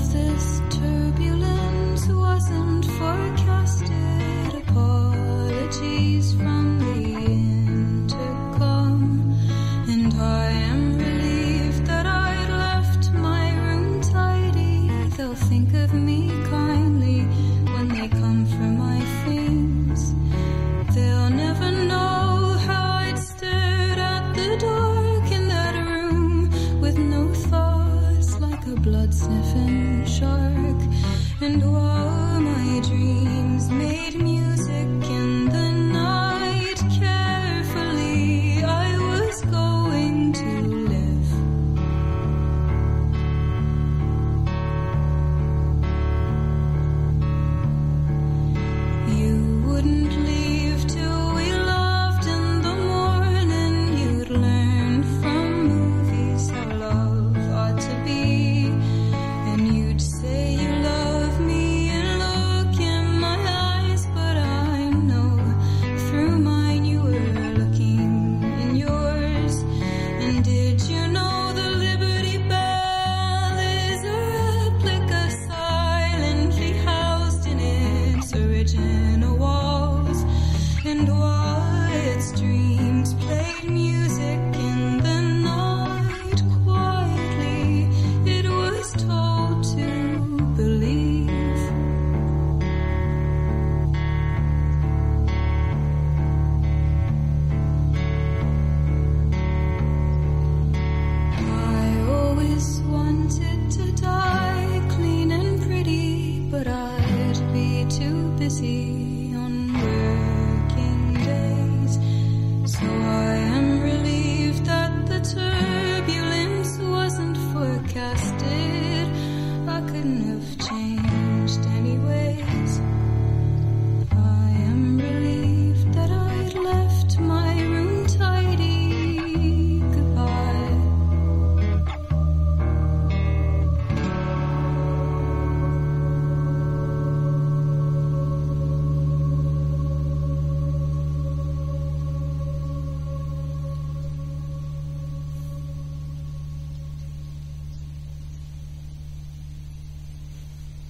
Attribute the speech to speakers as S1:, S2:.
S1: of this turbulence. blood sniffing shark. And while my dreams